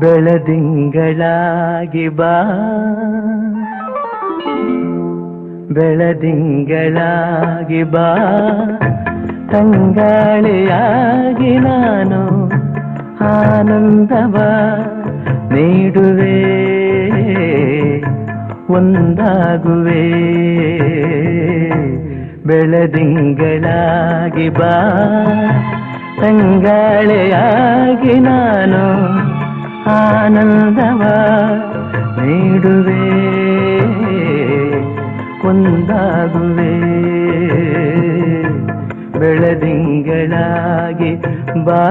ಬೆಳದಿಂಗಳಾಗಿ ಬಾ. ಬೆಳದಿಂಗಳಾಗಿ ಬಾ. ತಂಗಾಳಿಯಾಗಿ ನಾನು ಆನಂದವ ನೀಡುವೆ ಒಂದಾಗುವೆ. ಬೆಳದಿಂಗಳಾಗಿ ಬಾ. ತಂಗಾಳೆಯಾಗಿ ನಾನು ಆನಂದವ ನೀಡುವೆ ಒಂದಾಗುವೆ ಬೆಳದಿಂಗಳಾಗಿ ಬಾ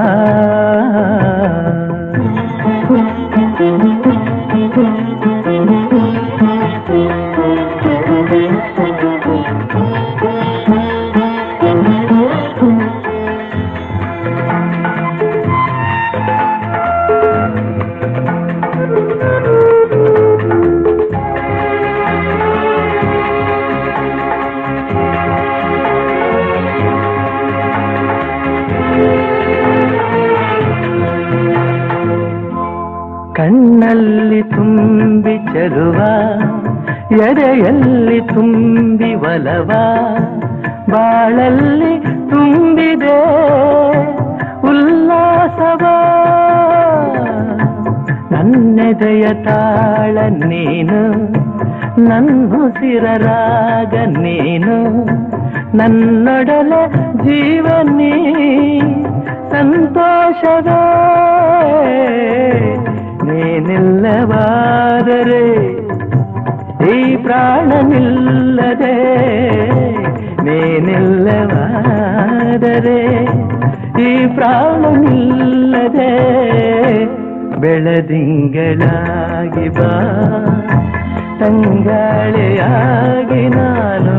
ಕಣ್ಣಲ್ಲಿ ತುಂಬಿ ಚೆಲುವ ಎಡೆಯಲ್ಲಿ ತುಂಬಿ ಒಲವ, ಬಾಳಲ್ಲಿ ತುಂಬಿದೆ ಉಲ್ಲಾಸವ. ನನ್ನೆದೆಯ ತಾಳ ನೀನು ನನ್ನ ಸಿರರಾಗ ನೀನು ನನ್ನೊಡಲ ಜೀವನೀ ಸಂತೋಷದ ಈ ಪ್ರಾಣ ನಿಲ್ಲದೆ ನೀನಿಲ್ಲವಾದರೆ ಈ ಪ್ರಾಣ ನಿಲ್ಲದೆ ಬೆಳದಿಂಗಳಾಗಿ ಬಾ ತಂಗಾಳೆಯಾಗಿ ನಾನು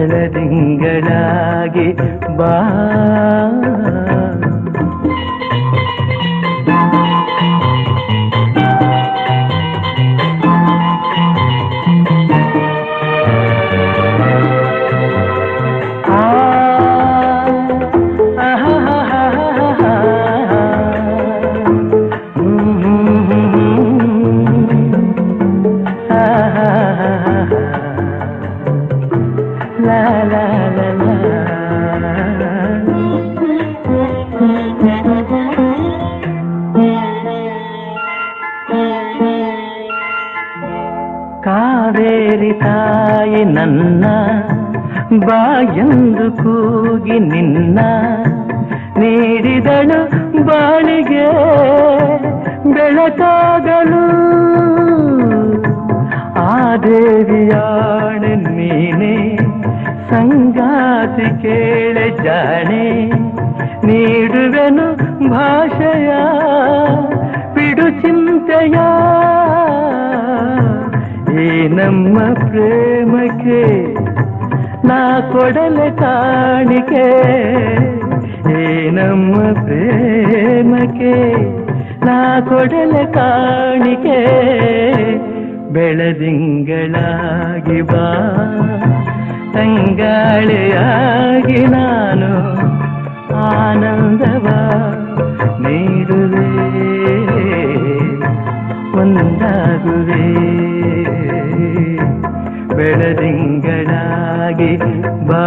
ಬೆಳದಿಂಗಳಾಗಿ ಬಾ. ಕಾವೇರಿ ತಾಯಿ ನನ್ನ ಬಾಯಂದು ಕೂಗಿ ನಿನ್ನ, ನೀಡಿದಳು ಬಾಳಿಗೆ ಬೆಳಕಾಗಲು. ಆ ದೇವಿಯಾಣೆ ನೀನೆ, ಸಂಗಾತಿ ಕೇಳೆ ಜಾಣೆ, ನೀಡುವೆನು ಭಾಷೆಯ ಪ್ರೇಮಕ್ಕೆ ನಾ ಕೊಡಲೆ ಕಾಣಿಕೆ. ಏ ನಮ್ಮ ಪ್ರೇಮಕ್ಕೆ ನಾ ಕೊಡಲೆ ಕಾಣಿಕೆ. ಬೆಳದಿಂಗಳಾಗಿ ಬಾ, ತಂಗಾಳೆಯಾಗಿ ನಾನು ಆನಂದವ ನೀಡುವೆ. ಬೆಳದಿಂಗಳಾಗಿ ಬಾ.